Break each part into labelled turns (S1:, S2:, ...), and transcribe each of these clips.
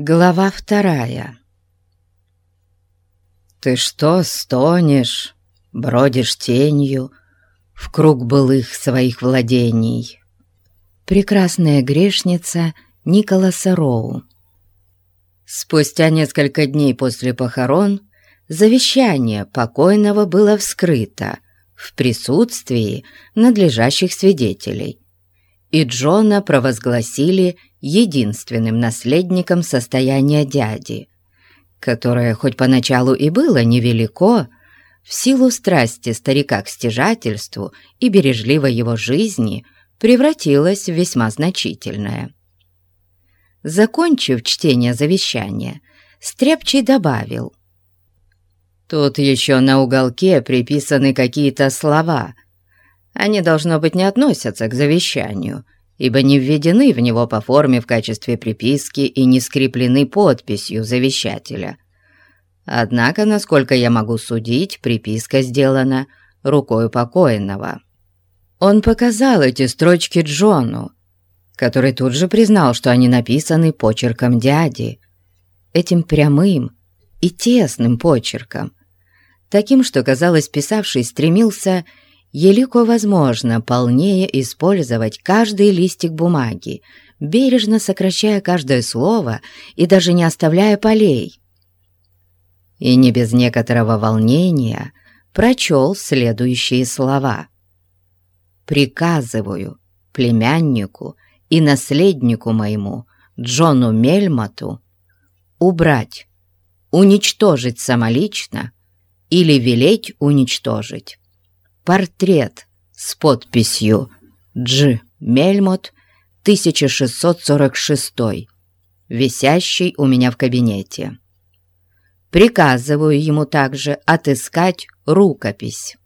S1: Глава вторая. Ты что стонешь, бродишь тенью? В круг былых своих владений? Прекрасная грешница Николаса Роу. Спустя несколько дней после похорон завещание покойного было вскрыто в присутствии надлежащих свидетелей, и Джона провозгласили единственным наследником состояния дяди, которое хоть поначалу и было невелико, в силу страсти старика к стяжательству и бережливой его жизни превратилось в весьма значительное. Закончив чтение завещания, Стряпчий добавил. «Тут еще на уголке приписаны какие-то слова. Они, должно быть, не относятся к завещанию» ибо не введены в него по форме в качестве приписки и не скреплены подписью завещателя. Однако, насколько я могу судить, приписка сделана рукой покойного. Он показал эти строчки Джону, который тут же признал, что они написаны почерком дяди, этим прямым и тесным почерком, таким, что, казалось, писавший стремился елико возможно полнее использовать каждый листик бумаги, бережно сокращая каждое слово и даже не оставляя полей. И не без некоторого волнения прочел следующие слова. «Приказываю племяннику и наследнику моему, Джону Мельмоту, убрать, уничтожить самолично или велеть уничтожить портрет с подписью «Дж. Мельмот, 1646», висящий у меня в кабинете. Приказываю ему также отыскать рукопись.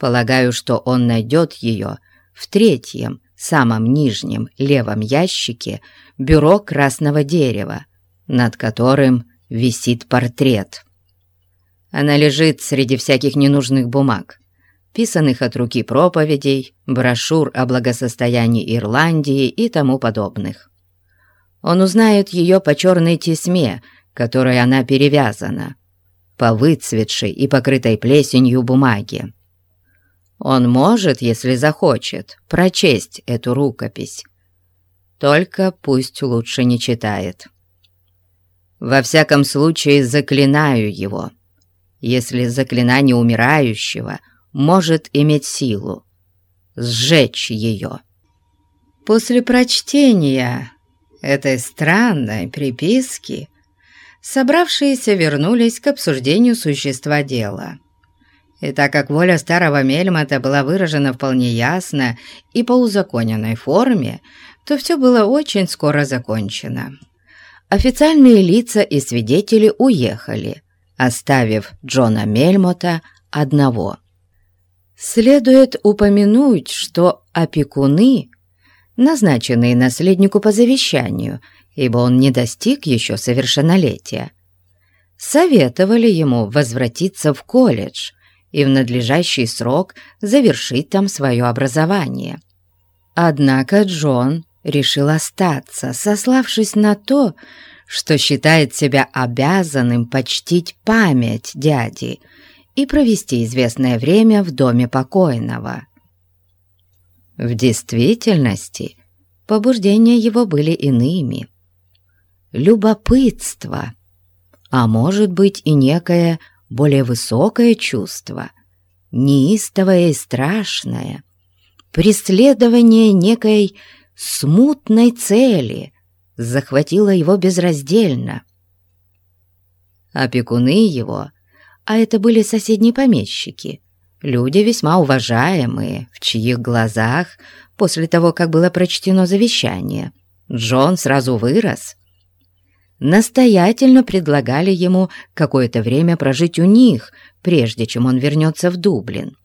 S1: Полагаю, что он найдет ее в третьем, самом нижнем левом ящике бюро красного дерева, над которым висит портрет. Она лежит среди всяких ненужных бумаг писанных от руки проповедей, брошюр о благосостоянии Ирландии и тому подобных. Он узнает ее по черной тесьме, которой она перевязана, по выцветшей и покрытой плесенью бумаге. Он может, если захочет, прочесть эту рукопись. Только пусть лучше не читает. Во всяком случае, заклинаю его. Если заклинание умирающего может иметь силу. Сжечь ее. После прочтения этой странной приписки собравшиеся вернулись к обсуждению существа дела. И так как воля старого Мельмата была выражена вполне ясно и по узаконенной форме, то все было очень скоро закончено. Официальные лица и свидетели уехали, оставив Джона Мельмота одного – Следует упомянуть, что опекуны, назначенные наследнику по завещанию, ибо он не достиг еще совершеннолетия, советовали ему возвратиться в колледж и в надлежащий срок завершить там свое образование. Однако Джон решил остаться, сославшись на то, что считает себя обязанным почтить память дяди – и провести известное время в доме покойного. В действительности побуждения его были иными. Любопытство, а может быть и некое более высокое чувство, неистовое и страшное, преследование некой смутной цели захватило его безраздельно. Опекуны его а это были соседние помещики, люди весьма уважаемые, в чьих глазах, после того, как было прочтено завещание, Джон сразу вырос. Настоятельно предлагали ему какое-то время прожить у них, прежде чем он вернется в Дублин.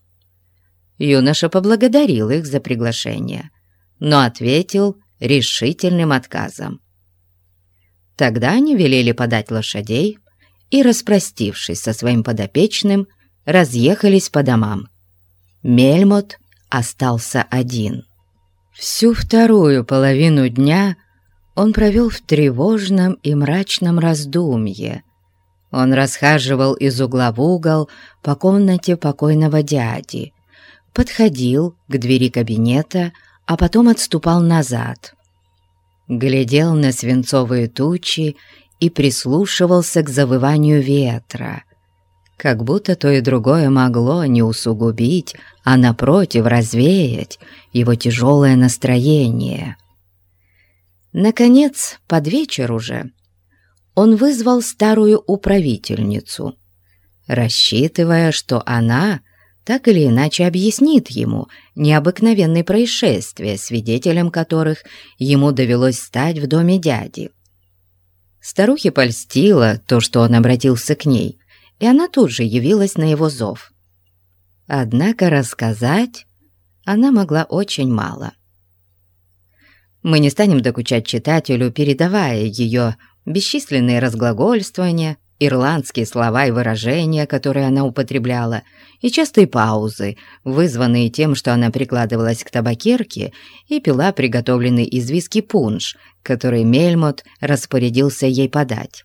S1: Юноша поблагодарил их за приглашение, но ответил решительным отказом. Тогда они велели подать лошадей, и, распростившись со своим подопечным, разъехались по домам. Мельмот остался один. Всю вторую половину дня он провел в тревожном и мрачном раздумье. Он расхаживал из угла в угол по комнате покойного дяди, подходил к двери кабинета, а потом отступал назад. Глядел на свинцовые тучи и прислушивался к завыванию ветра, как будто то и другое могло не усугубить, а напротив развеять его тяжелое настроение. Наконец, под вечер уже, он вызвал старую управительницу, рассчитывая, что она так или иначе объяснит ему необыкновенные происшествия, свидетелем которых ему довелось стать в доме дяди. Старухе польстило то, что он обратился к ней, и она тут же явилась на его зов. Однако рассказать она могла очень мало. Мы не станем докучать читателю, передавая ее бесчисленные разглагольствования, ирландские слова и выражения, которые она употребляла, и частые паузы, вызванные тем, что она прикладывалась к табакерке и пила приготовленный из виски пунш, который Мельмот распорядился ей подать.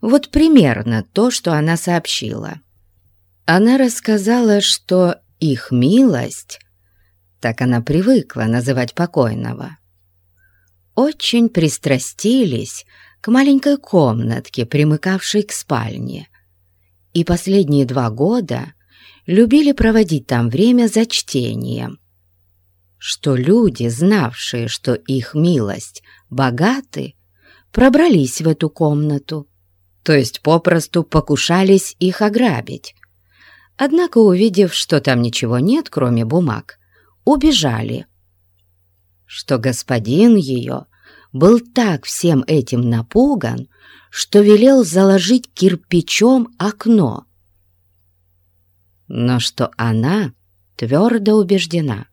S1: Вот примерно то, что она сообщила. Она рассказала, что их милость, так она привыкла называть покойного, очень пристрастились к маленькой комнатке, примыкавшей к спальне, и последние два года любили проводить там время за чтением, что люди, знавшие, что их милость богаты, пробрались в эту комнату, то есть попросту покушались их ограбить. Однако, увидев, что там ничего нет, кроме бумаг, убежали – что господин ее был так всем этим напуган, что велел заложить кирпичом окно. Но что она твердо убеждена.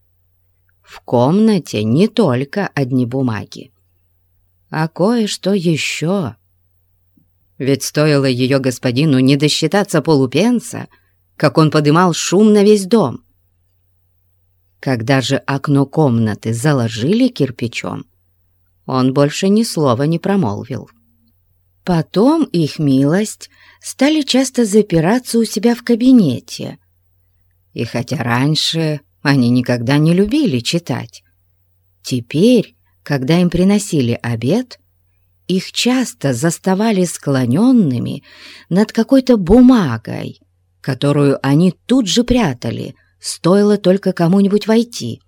S1: В комнате не только одни бумаги, а кое-что еще. Ведь стоило ее господину не досчитаться полупенса, как он подымал шум на весь дом — когда же окно комнаты заложили кирпичом, он больше ни слова не промолвил. Потом их милость стали часто запираться у себя в кабинете. И хотя раньше они никогда не любили читать, теперь, когда им приносили обед, их часто заставали склоненными над какой-то бумагой, которую они тут же прятали — стоило только кому-нибудь войти.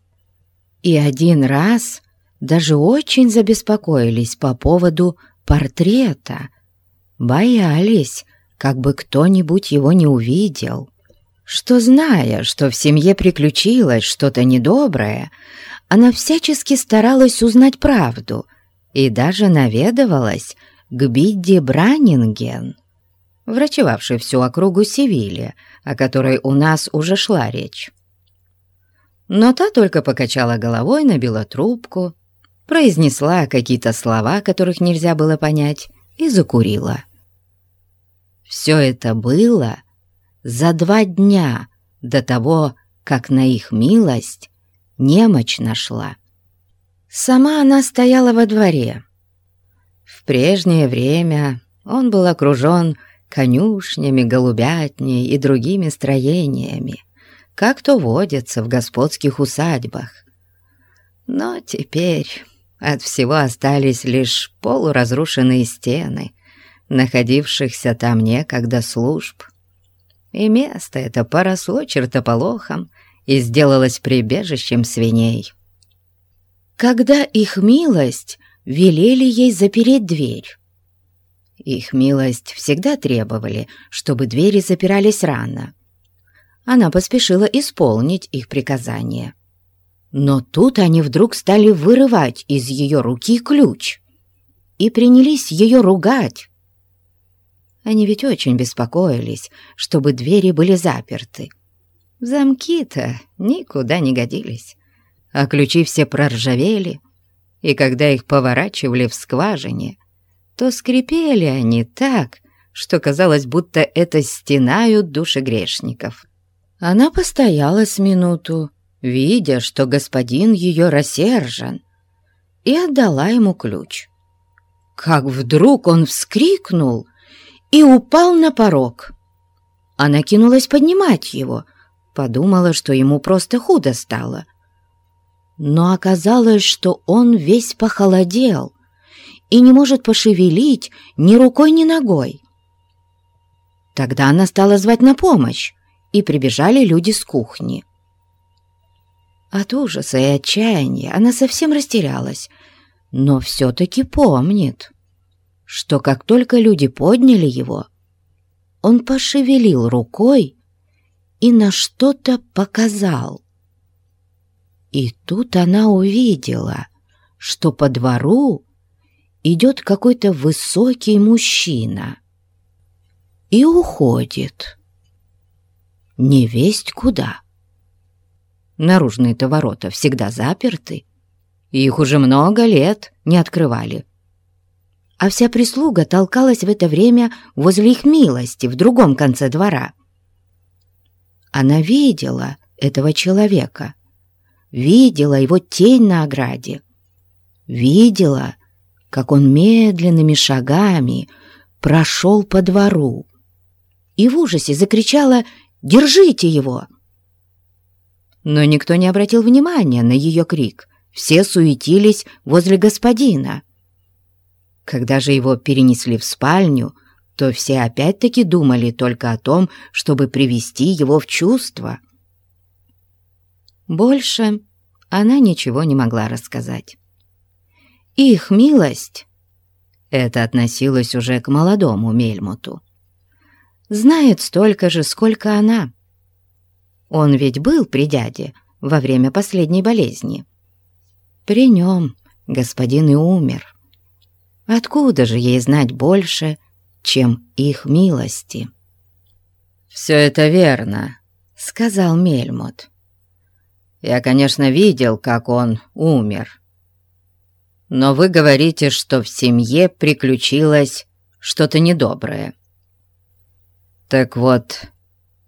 S1: И один раз даже очень забеспокоились по поводу портрета. Боялись, как бы кто-нибудь его не увидел. Что, зная, что в семье приключилось что-то недоброе, она всячески старалась узнать правду и даже наведывалась к Бидди Браннинген, врачевавшей всю округу Севилья, о которой у нас уже шла речь. Но та только покачала головой, набила трубку, произнесла какие-то слова, которых нельзя было понять, и закурила. Все это было за два дня до того, как на их милость немочь нашла. Сама она стояла во дворе. В прежнее время он был окружен конюшнями, голубятней и другими строениями, как то водится в господских усадьбах. Но теперь от всего остались лишь полуразрушенные стены, находившихся там некогда служб. И место это поросло чертополохом и сделалось прибежищем свиней. Когда их милость велели ей запереть дверь, их милость всегда требовали, чтобы двери запирались рано. Она поспешила исполнить их приказание. Но тут они вдруг стали вырывать из ее руки ключ и принялись ее ругать. Они ведь очень беспокоились, чтобы двери были заперты. Замки-то никуда не годились, а ключи все проржавели, и когда их поворачивали в скважине, то скрипели они так, что казалось, будто это стенают души грешников. Она постояла с минуту, видя, что господин ее рассержен, и отдала ему ключ. Как вдруг он вскрикнул и упал на порог. Она кинулась поднимать его, подумала, что ему просто худо стало. Но оказалось, что он весь похолодел и не может пошевелить ни рукой, ни ногой. Тогда она стала звать на помощь, и прибежали люди с кухни. От ужаса и отчаяния она совсем растерялась, но все-таки помнит, что как только люди подняли его, он пошевелил рукой и на что-то показал. И тут она увидела, что по двору идет какой-то высокий мужчина и уходит. Не весть куда. Наружные-то ворота всегда заперты, их уже много лет не открывали. А вся прислуга толкалась в это время возле их милости в другом конце двора. Она видела этого человека, видела его тень на ограде, видела, как он медленными шагами прошел по двору и в ужасе закричала «Держите его!». Но никто не обратил внимания на ее крик, все суетились возле господина. Когда же его перенесли в спальню, то все опять-таки думали только о том, чтобы привести его в чувство. Больше она ничего не могла рассказать. Их милость, это относилось уже к молодому Мельмуту, знает столько же, сколько она. Он ведь был при дяде во время последней болезни. При нем господин и умер. Откуда же ей знать больше, чем их милости? «Все это верно», — сказал Мельмот. «Я, конечно, видел, как он умер. Но вы говорите, что в семье приключилось что-то недоброе. Так вот,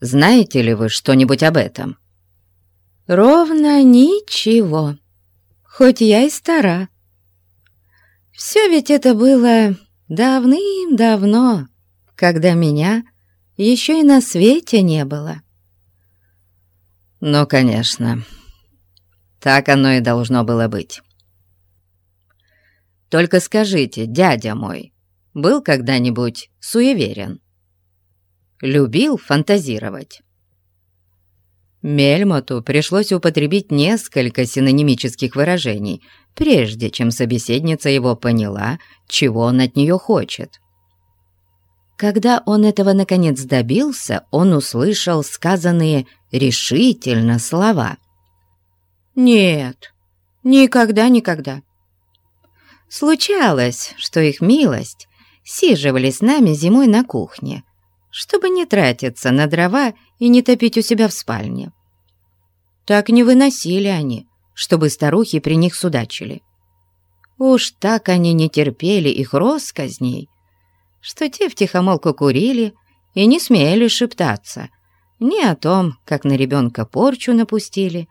S1: знаете ли вы что-нибудь об этом? Ровно ничего, хоть я и стара. Все ведь это было давным-давно, когда меня еще и на свете не было. Ну, конечно, так оно и должно было быть. Только скажите, дядя мой, был когда-нибудь суеверен? Любил фантазировать? Мельмоту пришлось употребить несколько синонимических выражений, прежде чем собеседница его поняла, чего он от нее хочет. Когда он этого наконец добился, он услышал сказанные решительно слова. «Нет, никогда-никогда. Случалось, что их милость сиживали с нами зимой на кухне, чтобы не тратиться на дрова и не топить у себя в спальне. Так не выносили они, чтобы старухи при них судачили. Уж так они не терпели их росказней, что те втихомолку курили и не смели шептаться ни о том, как на ребенка порчу напустили,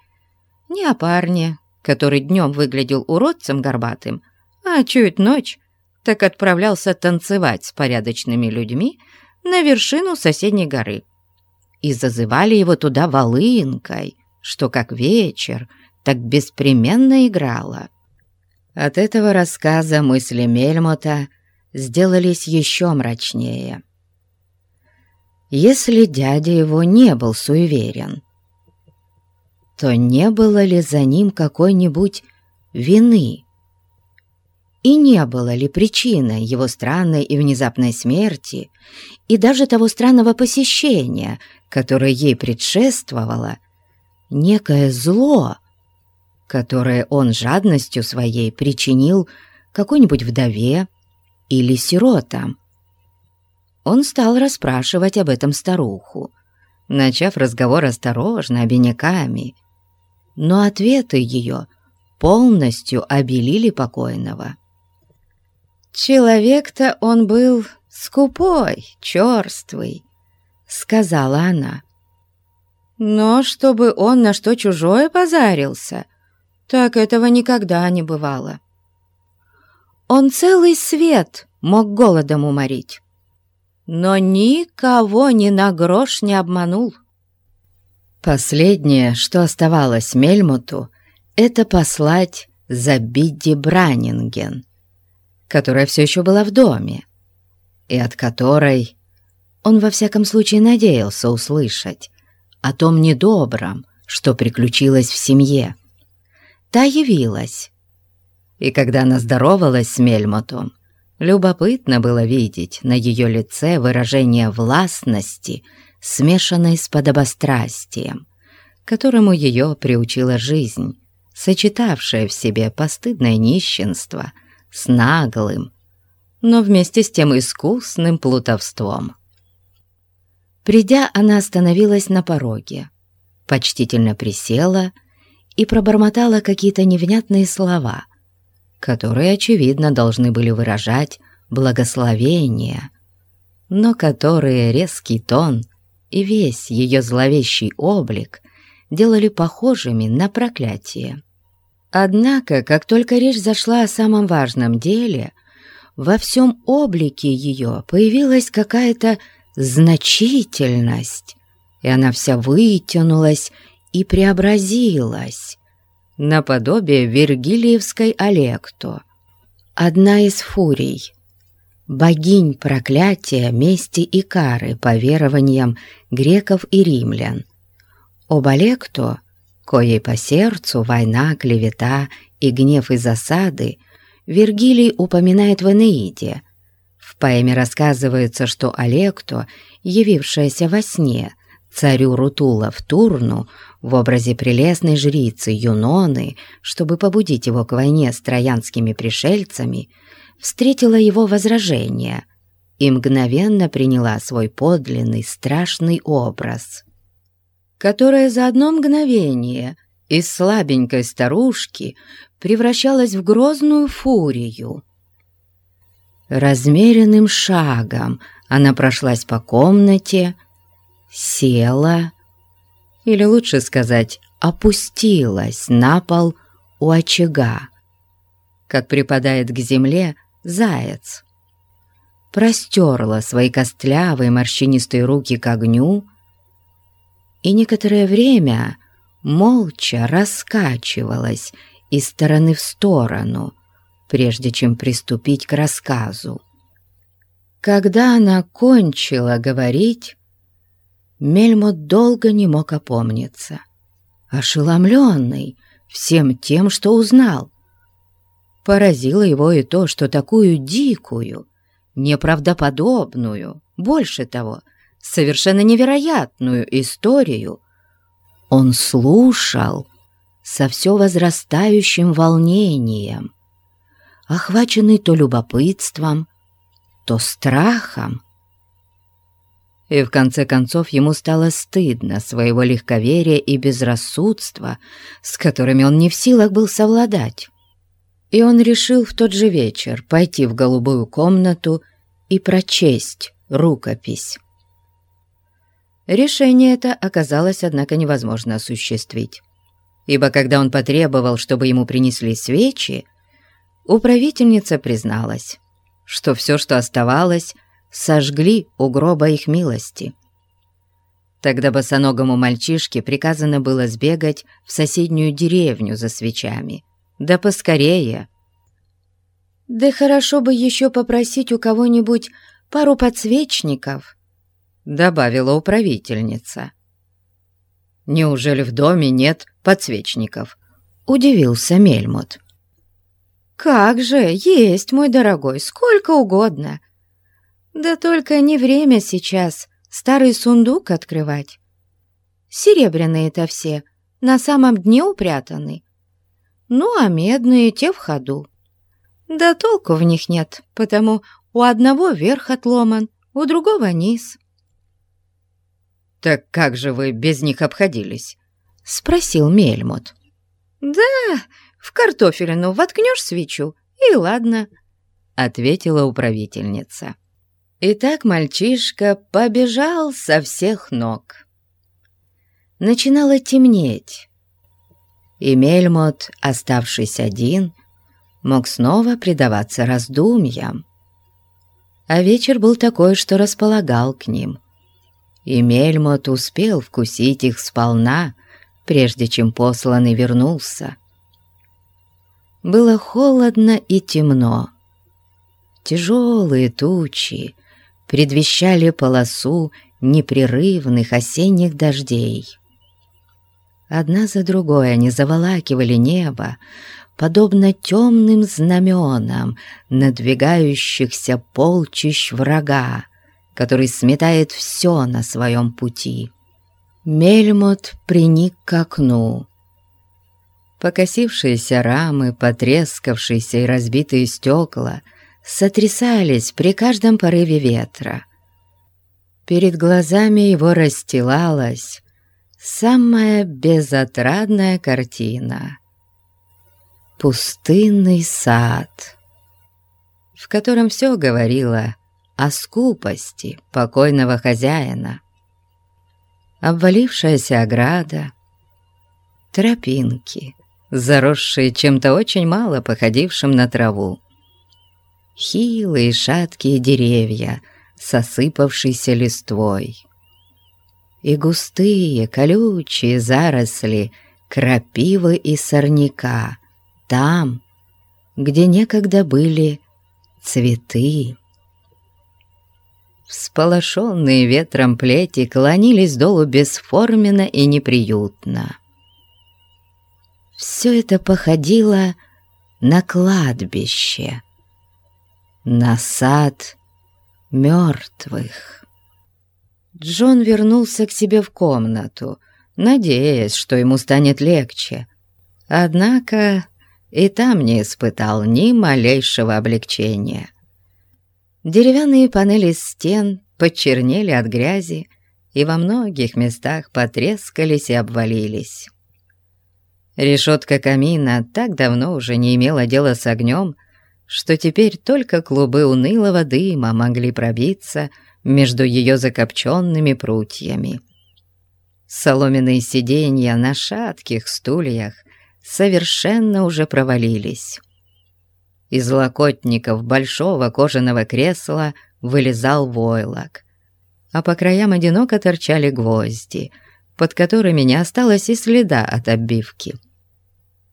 S1: ни о парне, который днем выглядел уродцем горбатым, а чуть ночь, так отправлялся танцевать с порядочными людьми на вершину соседней горы. И зазывали его туда волынкой, что как вечер, так беспременно играла. От этого рассказа мысли Мельмота сделались еще мрачнее. Если дядя его не был суеверен, то не было ли за ним какой-нибудь вины? И не было ли причиной его странной и внезапной смерти и даже того странного посещения, которое ей предшествовало, некое зло, которое он жадностью своей причинил какой-нибудь вдове или сиротам? Он стал расспрашивать об этом старуху, начав разговор осторожно, обиняками, но ответы ее полностью обелили покойного. «Человек-то он был скупой, черствый», — сказала она. «Но чтобы он на что чужое позарился, так этого никогда не бывало. Он целый свет мог голодом уморить, но никого ни на грош не обманул. Последнее, что оставалось Мельмуту, это послать за Бидди Бранинген, которая все еще была в доме, и от которой он во всяком случае надеялся услышать о том недобром, что приключилось в семье. Та явилась, и когда она здоровалась с Мельмотом, любопытно было видеть на ее лице выражение властности, смешанной с подобострастием, которому ее приучила жизнь, сочетавшая в себе постыдное нищенство с наглым, но вместе с тем искусным плутовством. Придя, она остановилась на пороге, почтительно присела и пробормотала какие-то невнятные слова, которые, очевидно, должны были выражать благословение, но которые резкий тон и весь ее зловещий облик делали похожими на проклятие. Однако, как только речь зашла о самом важном деле, во всем облике ее появилась какая-то значительность, и она вся вытянулась и преобразилась, наподобие Вергилиевской Олекто, одна из фурий, богинь проклятия, мести и кары по верованиям греков и римлян. Об Олекто, коей по сердцу война, клевета и гнев и засады, Вергилий упоминает в Энеиде – в поэме рассказывается, что Олекто, явившаяся во сне царю Рутула в Турну в образе прелестной жрицы Юноны, чтобы побудить его к войне с троянскими пришельцами, встретила его возражение и мгновенно приняла свой подлинный страшный образ, которое за одно мгновение из слабенькой старушки превращалась в грозную фурию — Размеренным шагом она прошлась по комнате, села, или лучше сказать, опустилась на пол у очага, как припадает к земле заяц. Простерла свои костлявые морщинистые руки к огню и некоторое время молча раскачивалась из стороны в сторону, прежде чем приступить к рассказу. Когда она кончила говорить, Мельмот долго не мог опомниться, ошеломленный всем тем, что узнал. Поразило его и то, что такую дикую, неправдоподобную, больше того, совершенно невероятную историю он слушал со все возрастающим волнением охваченный то любопытством, то страхом. И в конце концов ему стало стыдно своего легковерия и безрассудства, с которыми он не в силах был совладать. И он решил в тот же вечер пойти в голубую комнату и прочесть рукопись. Решение это оказалось, однако, невозможно осуществить, ибо когда он потребовал, чтобы ему принесли свечи, Управительница призналась, что все, что оставалось, сожгли у гроба их милости. Тогда босоногому мальчишке приказано было сбегать в соседнюю деревню за свечами. Да поскорее. «Да хорошо бы еще попросить у кого-нибудь пару подсвечников», — добавила управительница. «Неужели в доме нет подсвечников?» — удивился Мельмут. «Как же, есть, мой дорогой, сколько угодно. Да только не время сейчас старый сундук открывать. Серебряные-то все на самом дне упрятаны. Ну, а медные те в ходу. Да толку в них нет, потому у одного верх отломан, у другого низ». «Так как же вы без них обходились?» — спросил Мельмут. «Да, в картофелину воткнешь свечу, и ладно», — ответила управительница. Итак, мальчишка побежал со всех ног. Начинало темнеть, и Мельмот, оставшись один, мог снова предаваться раздумьям. А вечер был такой, что располагал к ним. И Мельмот успел вкусить их сполна, прежде чем посланный вернулся. Было холодно и темно. Тяжелые тучи предвещали полосу непрерывных осенних дождей. Одна за другой они заволакивали небо, подобно темным знаменам надвигающихся полчищ врага, который сметает все на своем пути. Мельмот приник к окну. Покосившиеся рамы, потрескавшиеся и разбитые стекла сотрясались при каждом порыве ветра. Перед глазами его расстилалась самая безотрадная картина. Пустынный сад, в котором все говорило о скупости покойного хозяина. Обвалившаяся ограда, тропинки, заросшие чем-то очень мало походившим на траву, хилые шаткие деревья с осыпавшейся листвой и густые колючие заросли крапивы и сорняка там, где некогда были цветы. Всполошенные ветром плети клонились долу бесформенно и неприютно. Все это походило на кладбище, на сад мертвых. Джон вернулся к себе в комнату, надеясь, что ему станет легче. Однако и там не испытал ни малейшего облегчения. Деревянные панели стен почернели от грязи и во многих местах потрескались и обвалились. Решетка камина так давно уже не имела дела с огнем, что теперь только клубы унылого дыма могли пробиться между ее закопченными прутьями. Соломенные сиденья на шатких стульях совершенно уже провалились. Из локотников большого кожаного кресла вылезал войлок, а по краям одиноко торчали гвозди, под которыми не осталось и следа от оббивки.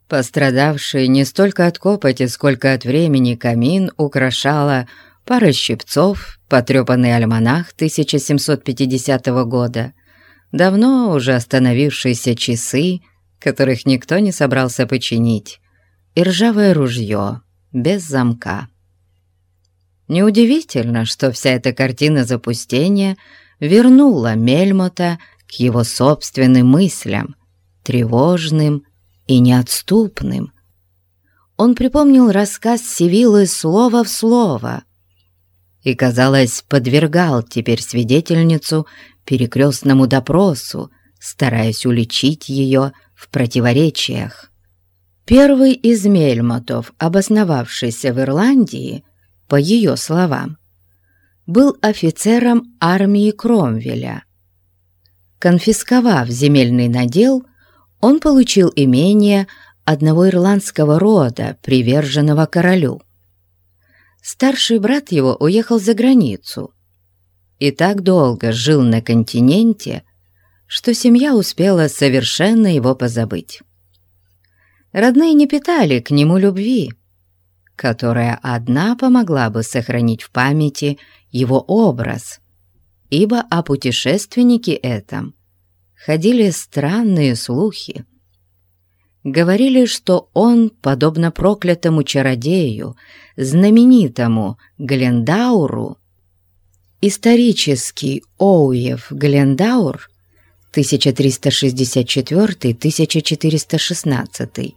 S1: Пострадавший не столько от копоти, сколько от времени камин украшала пара щипцов, потрепанный альманах 1750 года, давно уже остановившиеся часы, которых никто не собрался починить, и ржавое ружье без замка. Неудивительно, что вся эта картина запустения вернула Мельмота к его собственным мыслям, тревожным и неотступным. Он припомнил рассказ Сивилы слово в слово, и, казалось, подвергал теперь свидетельницу перекрестному допросу, стараясь уличить ее в противоречиях. Первый из мельмотов, обосновавшийся в Ирландии, по ее словам, был офицером армии Кромвеля. Конфисковав земельный надел, он получил имение одного ирландского рода, приверженного королю старший брат его уехал за границу и так долго жил на континенте, что семья успела совершенно его позабыть. Родные не питали к нему любви, которая одна помогла бы сохранить в памяти его образ, ибо о путешественнике этом ходили странные слухи. Говорили, что он, подобно проклятому чародею, знаменитому Глендауру, исторический Оуев Глендаур 1364-1416,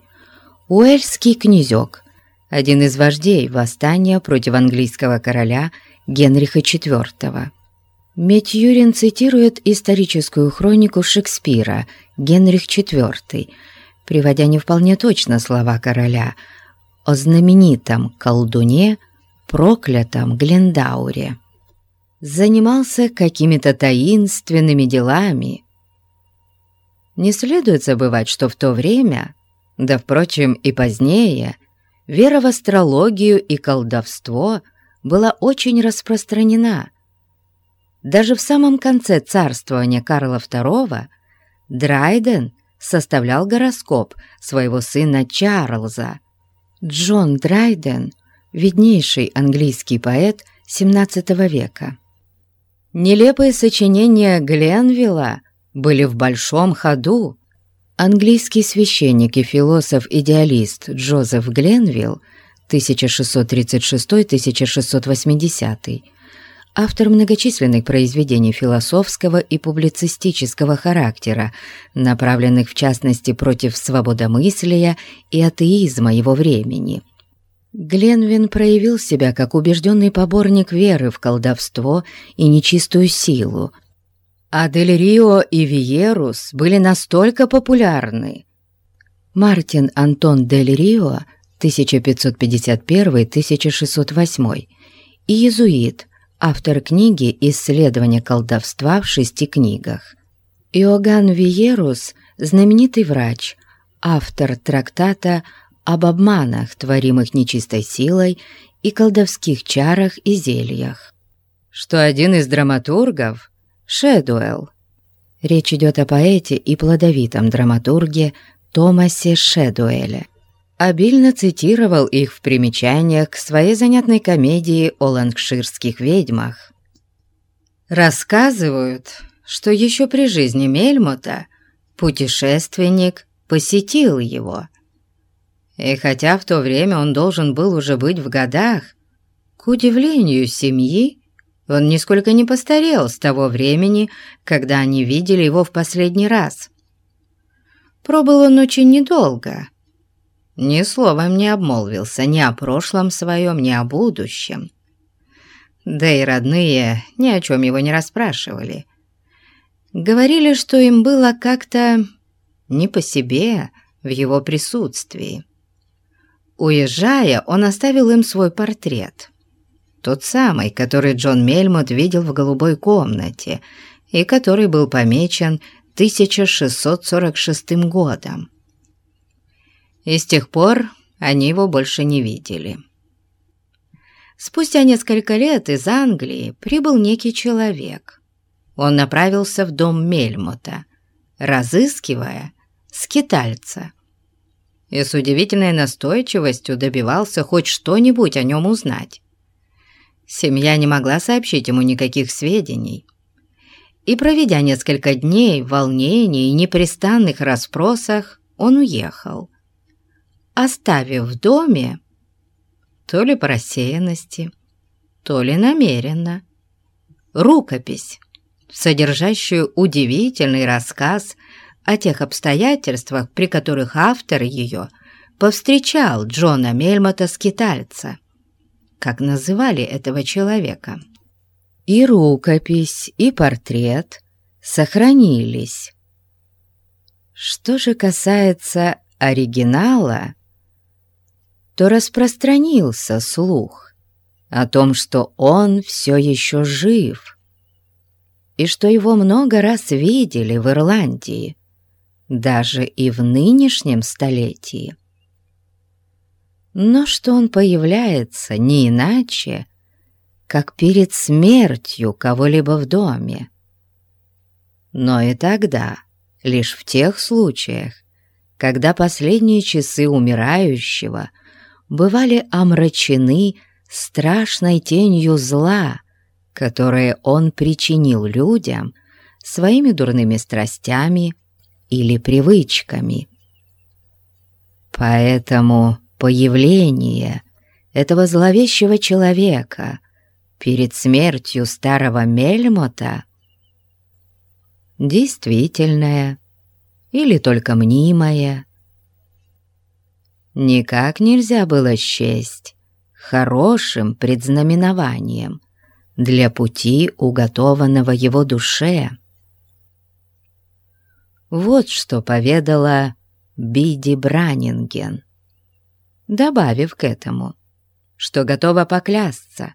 S1: уэльский князек, один из вождей восстания против английского короля Генриха IV. Метьюрин цитирует историческую хронику Шекспира «Генрих IV», приводя не вполне точно слова короля о знаменитом колдуне, проклятом Глендауре. Занимался какими-то таинственными делами. Не следует забывать, что в то время, да, впрочем, и позднее, вера в астрологию и колдовство была очень распространена. Даже в самом конце царствования Карла II Драйден составлял гороскоп своего сына Чарльза. Джон Драйден – виднейший английский поэт XVII века. Нелепые сочинения Гленвилла были в большом ходу. Английский священник и философ-идеалист Джозеф Гленвилл 1636-1680 автор многочисленных произведений философского и публицистического характера, направленных в частности против свободомыслия и атеизма его времени – Гленвин проявил себя как убежденный поборник веры в колдовство и нечистую силу, а Рио и Виерус были настолько популярны. Мартин Антон Дель Рио 1551-1608 и иезуит, автор книги «Исследование колдовства» в шести книгах. Иоганн Виерус – знаменитый врач, автор трактата об обманах, творимых нечистой силой, и колдовских чарах и зельях. Что один из драматургов — Шэдуэлл. Речь идет о поэте и плодовитом драматурге Томасе Шэдуэле. Обильно цитировал их в примечаниях к своей занятной комедии о лангширских ведьмах. Рассказывают, что еще при жизни Мельмота путешественник посетил его — и хотя в то время он должен был уже быть в годах, к удивлению семьи, он нисколько не постарел с того времени, когда они видели его в последний раз. Пробыл он очень недолго. Ни словом не обмолвился ни о прошлом своем, ни о будущем. Да и родные ни о чем его не расспрашивали. Говорили, что им было как-то не по себе в его присутствии. Уезжая, он оставил им свой портрет. Тот самый, который Джон Мельмот видел в голубой комнате и который был помечен 1646 годом. И с тех пор они его больше не видели. Спустя несколько лет из Англии прибыл некий человек. Он направился в дом Мельмота, разыскивая скитальца – и с удивительной настойчивостью добивался хоть что-нибудь о нем узнать. Семья не могла сообщить ему никаких сведений. И, проведя несколько дней в волнении и непрестанных расспросах, он уехал, оставив в доме то ли по рассеянности, то ли намеренно рукопись, содержащую удивительный рассказ о тех обстоятельствах, при которых автор ее повстречал Джона Мельмота-скитальца, как называли этого человека. И рукопись, и портрет сохранились. Что же касается оригинала, то распространился слух о том, что он все еще жив, и что его много раз видели в Ирландии, даже и в нынешнем столетии. Но что он появляется не иначе, как перед смертью кого-либо в доме. Но и тогда, лишь в тех случаях, когда последние часы умирающего бывали омрачены страшной тенью зла, которое он причинил людям своими дурными страстями или привычками. Поэтому появление этого зловещего человека перед смертью старого Мельмота? Действительное или только мнимое, никак нельзя было счесть хорошим предзнаменованием для пути, уготованного его душе. Вот что поведала Биди Бранинген, добавив к этому, что готова поклясться,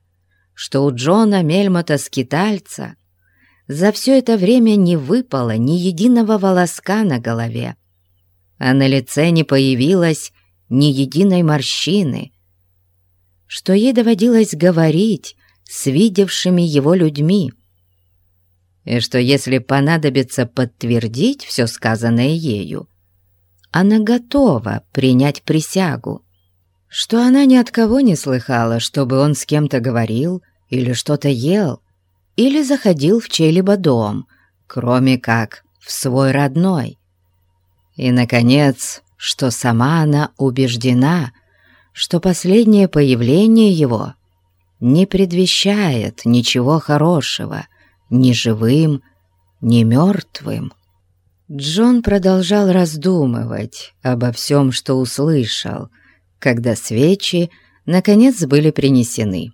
S1: что у Джона Мельмота-скитальца за все это время не выпало ни единого волоска на голове, а на лице не появилось ни единой морщины, что ей доводилось говорить с видевшими его людьми, и что если понадобится подтвердить все сказанное ею, она готова принять присягу, что она ни от кого не слыхала, чтобы он с кем-то говорил или что-то ел, или заходил в чей-либо дом, кроме как в свой родной. И, наконец, что сама она убеждена, что последнее появление его не предвещает ничего хорошего ни живым, ни мертвым. Джон продолжал раздумывать обо всем, что услышал, когда свечи наконец были принесены.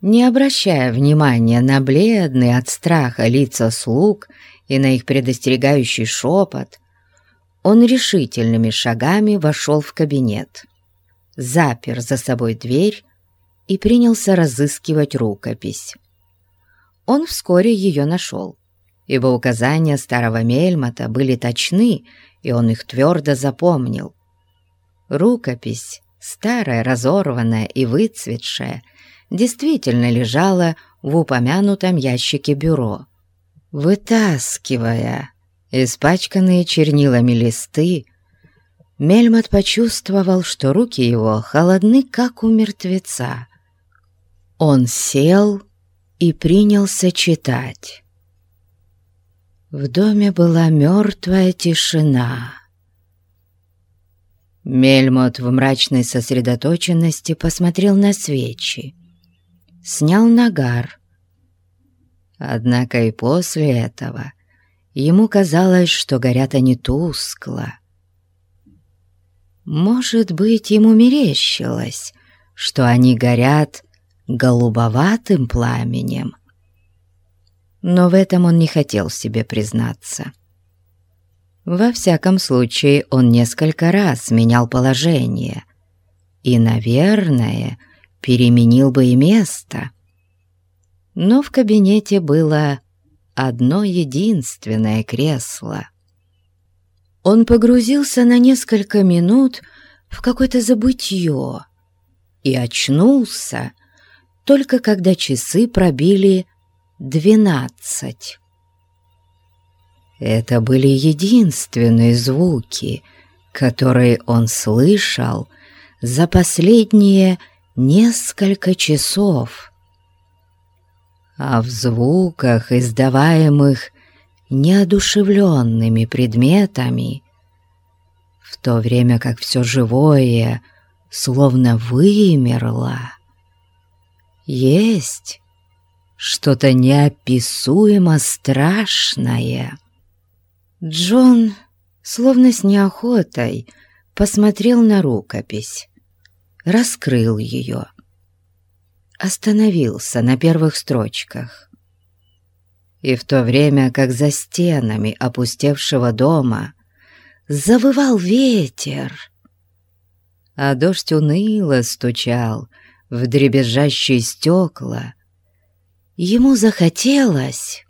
S1: Не обращая внимания на бледные от страха лица слуг и на их предостерегающий шепот, он решительными шагами вошел в кабинет, запер за собой дверь и принялся разыскивать рукопись. Он вскоре ее нашел. Его указания старого Мельмота были точны, и он их твердо запомнил. Рукопись, старая, разорванная и выцветшая, действительно лежала в упомянутом ящике бюро. Вытаскивая испачканные чернилами листы, Мельмот почувствовал, что руки его холодны, как у мертвеца. Он сел и принялся читать. В доме была мертвая тишина. Мельмот в мрачной сосредоточенности посмотрел на свечи, снял нагар. Однако и после этого ему казалось, что горят они тускло. Может быть, ему мерещилось, что они горят голубоватым пламенем. Но в этом он не хотел себе признаться. Во всяком случае, он несколько раз менял положение и, наверное, переменил бы и место. Но в кабинете было одно единственное кресло. Он погрузился на несколько минут в какое-то забытье и очнулся, только когда часы пробили двенадцать. Это были единственные звуки, которые он слышал за последние несколько часов. А в звуках, издаваемых неодушевленными предметами, в то время как все живое словно вымерло, есть что-то неописуемо страшное. Джон, словно с неохотой, посмотрел на рукопись, раскрыл ее, остановился на первых строчках. И в то время, как за стенами опустевшего дома завывал ветер, а дождь уныло стучал в дребезжащие стекла, ему захотелось...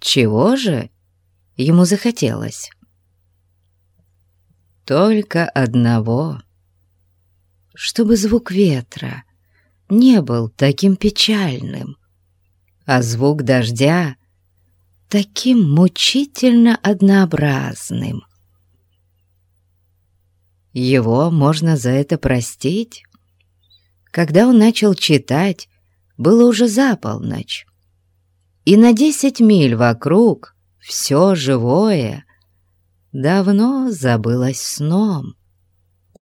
S1: Чего же ему захотелось? Только одного. Чтобы звук ветра не был таким печальным, а звук дождя таким мучительно однообразным. Его можно за это простить. Когда он начал читать, было уже за полночь, и на десять миль вокруг все живое давно забылось сном.